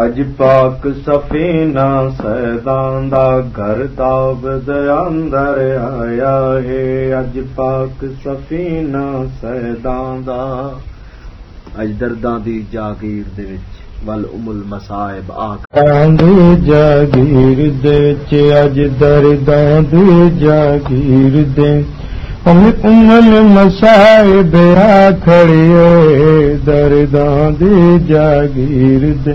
اڄ پاڪ سفين سيدا گهر تب اڄ پاڪ سفين سيدار مساب آ جاگير دي اڄ در دان داگير دمل مساهب کڙي ਦੀ ਜਾਗੀਰ ਦੇ